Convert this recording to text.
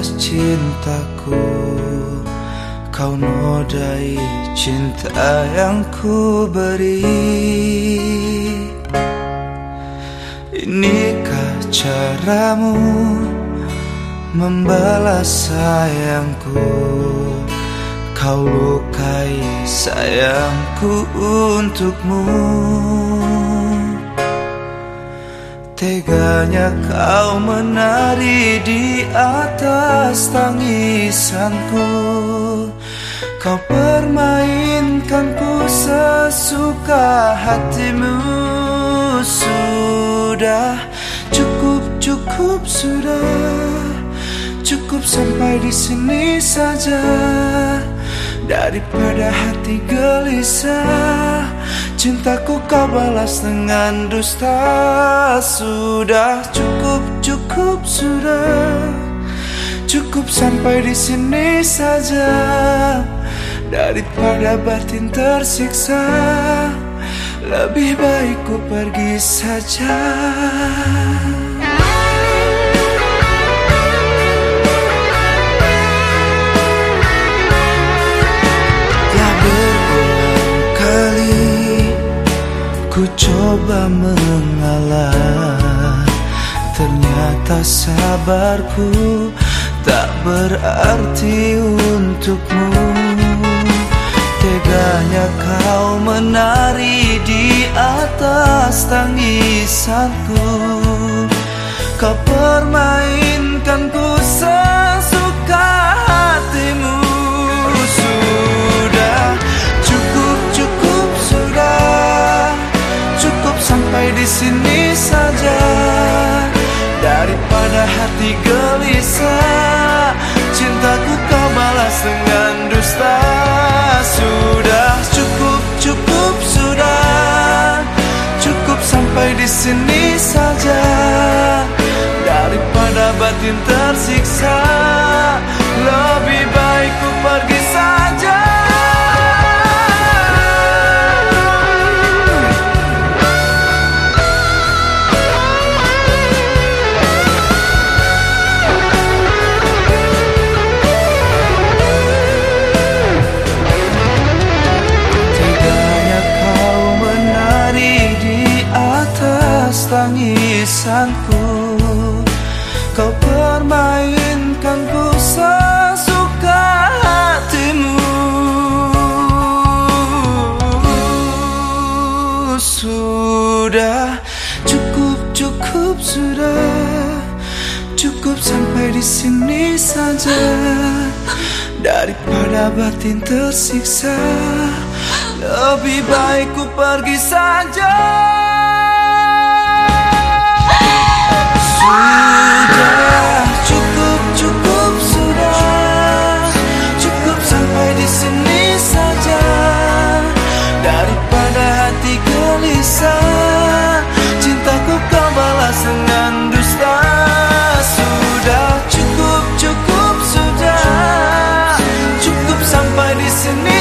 atas cintaku. Kau nodai cinta yang ku beri. Inikah caramu membalas sayangku? Kau lukai sayangku untukmu. Teganya kau menari di atas tangisanku. Kau permainkanku sesuka hatimu. Sudah cukup cukup sudah. Cukup sampai di sini saja. Daripada hati gelisah Cintaku kau balas dengan dusta. Sudah cukup, cukup, sudah. Cukup sampai di sini saja. Daripada batin tersiksa Lebih baik ku pergi saja Ku coba mengalah. Ternyata sabarku Tak berarti untukmu. Teganya kau menari di atas tangisanku. Kau permainkanku di sini saja. Daripada hati gelisah cintaku kau balas dengan dusta. Sudah cukup cukup sudah. Cukup sampai di sini saja. Daripada batin tersiksa lebih baik ku pergi Kau permainkanku sesuka hatimu. Sudah cukup cukup sudah. Cukup sampai di sini saja. Daripada batin tersiksa Lebih baik ku pergi saja listening